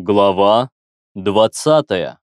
Глава 20.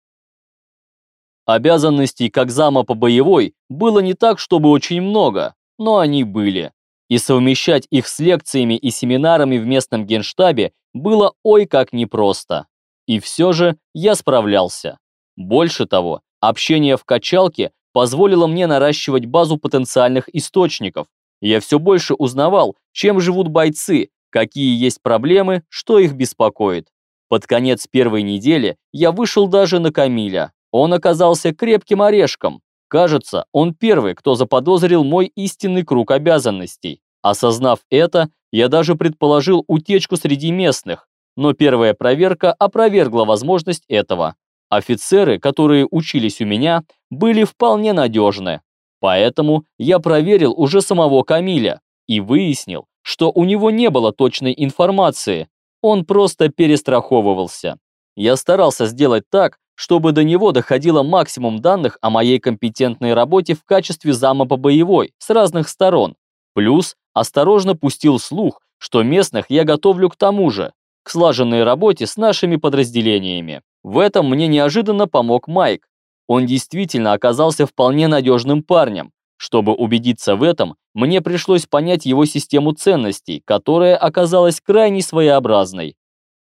Обязанностей как зама по боевой было не так, чтобы очень много, но они были. И совмещать их с лекциями и семинарами в местном генштабе было ой как непросто. И все же я справлялся. Больше того, общение в качалке позволило мне наращивать базу потенциальных источников. Я все больше узнавал, чем живут бойцы, какие есть проблемы, что их беспокоит. Под конец первой недели я вышел даже на Камиля. Он оказался крепким орешком. Кажется, он первый, кто заподозрил мой истинный круг обязанностей. Осознав это, я даже предположил утечку среди местных, но первая проверка опровергла возможность этого. Офицеры, которые учились у меня, были вполне надежны. Поэтому я проверил уже самого Камиля и выяснил, что у него не было точной информации, он просто перестраховывался. Я старался сделать так, чтобы до него доходило максимум данных о моей компетентной работе в качестве зама по боевой с разных сторон. Плюс осторожно пустил слух, что местных я готовлю к тому же, к слаженной работе с нашими подразделениями. В этом мне неожиданно помог Майк. Он действительно оказался вполне надежным парнем. Чтобы убедиться в этом, мне пришлось понять его систему ценностей, которая оказалась крайне своеобразной.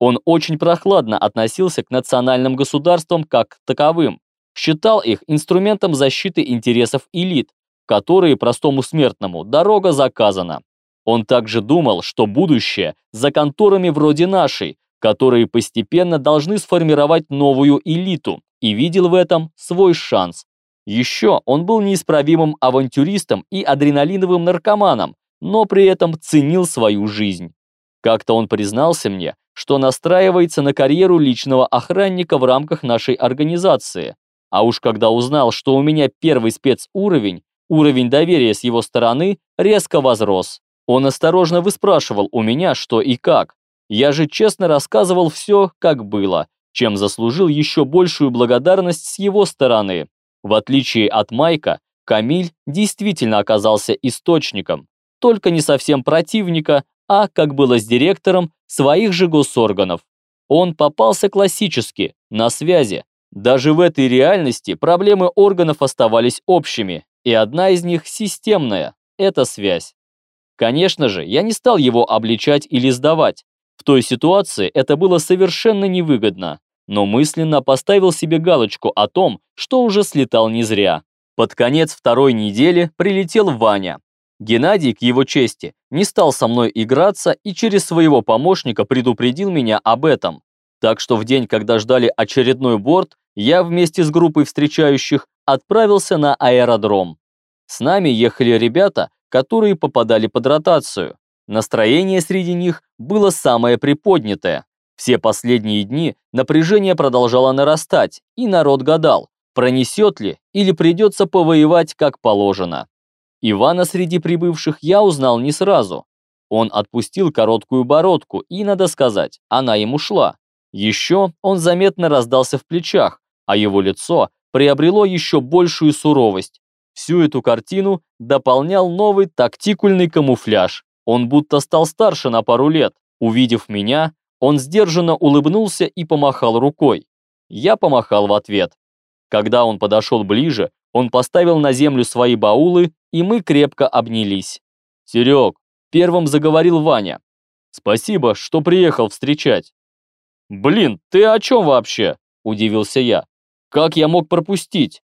Он очень прохладно относился к национальным государствам как к таковым, считал их инструментом защиты интересов элит, которые простому смертному дорога заказана. Он также думал, что будущее за конторами вроде нашей, которые постепенно должны сформировать новую элиту, и видел в этом свой шанс. Еще он был неисправимым авантюристом и адреналиновым наркоманом, но при этом ценил свою жизнь. Как-то он признался мне, что настраивается на карьеру личного охранника в рамках нашей организации. А уж когда узнал, что у меня первый спецуровень, уровень доверия с его стороны резко возрос. Он осторожно выспрашивал у меня, что и как. Я же честно рассказывал все, как было, чем заслужил еще большую благодарность с его стороны. В отличие от Майка, Камиль действительно оказался источником, только не совсем противника, а, как было с директором, своих же госорганов. Он попался классически, на связи. Даже в этой реальности проблемы органов оставались общими, и одна из них системная – это связь. Конечно же, я не стал его обличать или сдавать. В той ситуации это было совершенно невыгодно но мысленно поставил себе галочку о том, что уже слетал не зря. Под конец второй недели прилетел Ваня. Геннадий, к его чести, не стал со мной играться и через своего помощника предупредил меня об этом. Так что в день, когда ждали очередной борт, я вместе с группой встречающих отправился на аэродром. С нами ехали ребята, которые попадали под ротацию. Настроение среди них было самое приподнятое. Все последние дни напряжение продолжало нарастать, и народ гадал, пронесет ли или придется повоевать как положено. Ивана среди прибывших я узнал не сразу. Он отпустил короткую бородку, и, надо сказать, она ему шла. Еще он заметно раздался в плечах, а его лицо приобрело еще большую суровость. Всю эту картину дополнял новый тактикульный камуфляж. Он будто стал старше на пару лет. Увидев меня, он сдержанно улыбнулся и помахал рукой. Я помахал в ответ. Когда он подошел ближе, он поставил на землю свои баулы, и мы крепко обнялись. «Серег», — первым заговорил Ваня. «Спасибо, что приехал встречать». «Блин, ты о чем вообще?» – удивился я. «Как я мог пропустить?»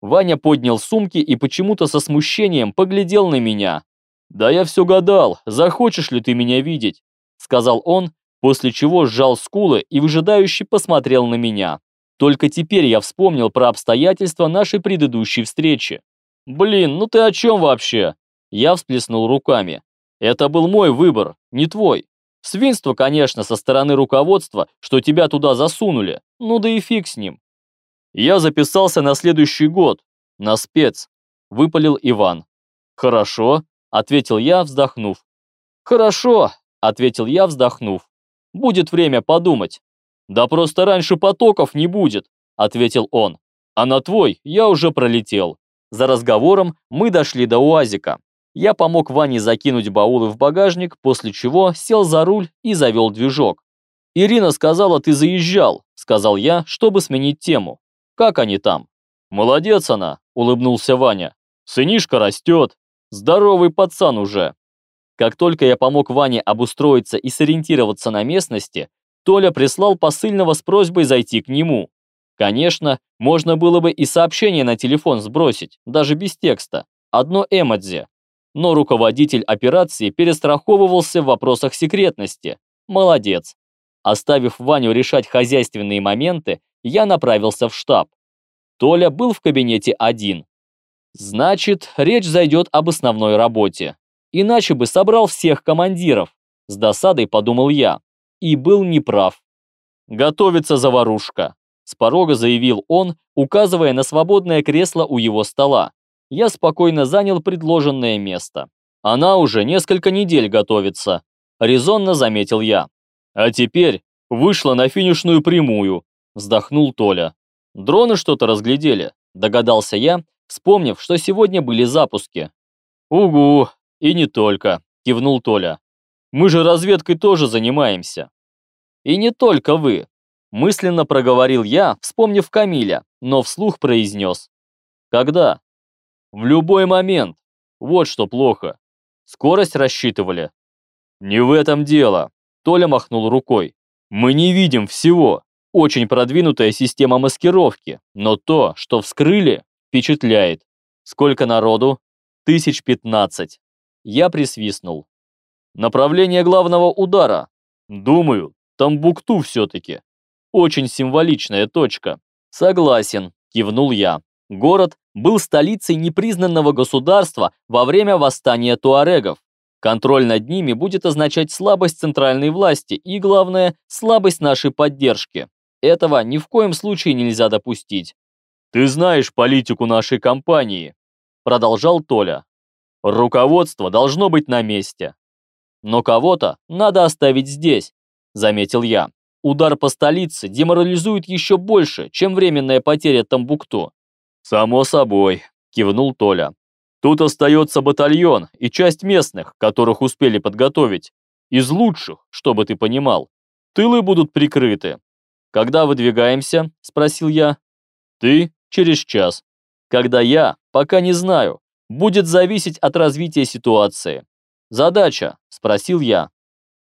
Ваня поднял сумки и почему-то со смущением поглядел на меня. «Да я все гадал, захочешь ли ты меня видеть?» – сказал он после чего сжал скулы и выжидающе посмотрел на меня. Только теперь я вспомнил про обстоятельства нашей предыдущей встречи. «Блин, ну ты о чем вообще?» Я всплеснул руками. «Это был мой выбор, не твой. Свинство, конечно, со стороны руководства, что тебя туда засунули. Ну да и фиг с ним». «Я записался на следующий год. На спец», — выпалил Иван. «Хорошо», — ответил я, вздохнув. «Хорошо», — ответил я, вздохнув. Будет время подумать. Да просто раньше потоков не будет, ответил он. А на твой я уже пролетел. За разговором мы дошли до УАЗика. Я помог Ване закинуть баулы в багажник, после чего сел за руль и завел движок. «Ирина сказала, ты заезжал», — сказал я, чтобы сменить тему. «Как они там?» «Молодец она», — улыбнулся Ваня. «Сынишка растет. Здоровый пацан уже». Как только я помог Ване обустроиться и сориентироваться на местности, Толя прислал посыльного с просьбой зайти к нему. Конечно, можно было бы и сообщение на телефон сбросить, даже без текста. Одно эмодзи. Но руководитель операции перестраховывался в вопросах секретности. Молодец. Оставив Ваню решать хозяйственные моменты, я направился в штаб. Толя был в кабинете один. Значит, речь зайдет об основной работе. Иначе бы собрал всех командиров. С досадой подумал я. И был неправ. Готовится заварушка. С порога заявил он, указывая на свободное кресло у его стола. Я спокойно занял предложенное место. Она уже несколько недель готовится. Резонно заметил я. А теперь вышла на финишную прямую, вздохнул Толя. Дроны что-то разглядели, догадался я, вспомнив, что сегодня были запуски. Угу, и не только, кивнул Толя. Мы же разведкой тоже занимаемся. И не только вы, мысленно проговорил я, вспомнив Камиля, но вслух произнес. Когда? В любой момент. Вот что плохо. Скорость рассчитывали. Не в этом дело. Толя махнул рукой. «Мы не видим всего. Очень продвинутая система маскировки, но то, что вскрыли, впечатляет. Сколько народу? Тысяч пятнадцать». Я присвистнул. «Направление главного удара? Думаю, Тамбукту все-таки. Очень символичная точка». «Согласен», кивнул я. Город был столицей непризнанного государства во время восстания туарегов. Контроль над ними будет означать слабость центральной власти и, главное, слабость нашей поддержки. Этого ни в коем случае нельзя допустить. «Ты знаешь политику нашей компании», – продолжал Толя. «Руководство должно быть на месте. Но кого-то надо оставить здесь», – заметил я. «Удар по столице деморализует еще больше, чем временная потеря Тамбукту». «Само собой», – кивнул Толя. Тут остается батальон и часть местных, которых успели подготовить. Из лучших, чтобы ты понимал. Тылы будут прикрыты. Когда выдвигаемся? Спросил я. Ты через час. Когда я? Пока не знаю. Будет зависеть от развития ситуации. Задача? Спросил я.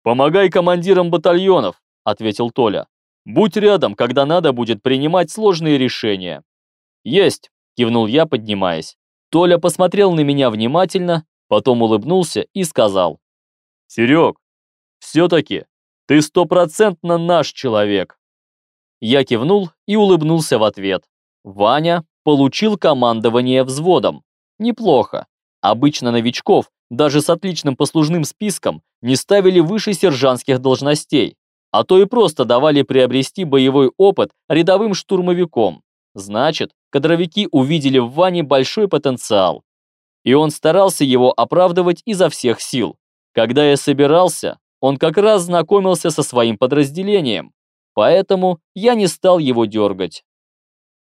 Помогай командирам батальонов, ответил Толя. Будь рядом, когда надо будет принимать сложные решения. Есть, кивнул я, поднимаясь. Толя посмотрел на меня внимательно, потом улыбнулся и сказал. «Серег, все-таки ты стопроцентно наш человек». Я кивнул и улыбнулся в ответ. Ваня получил командование взводом. Неплохо. Обычно новичков, даже с отличным послужным списком, не ставили выше сержантских должностей, а то и просто давали приобрести боевой опыт рядовым штурмовиком. Значит, кадровики увидели в Ване большой потенциал. И он старался его оправдывать изо всех сил. Когда я собирался, он как раз знакомился со своим подразделением, поэтому я не стал его дергать.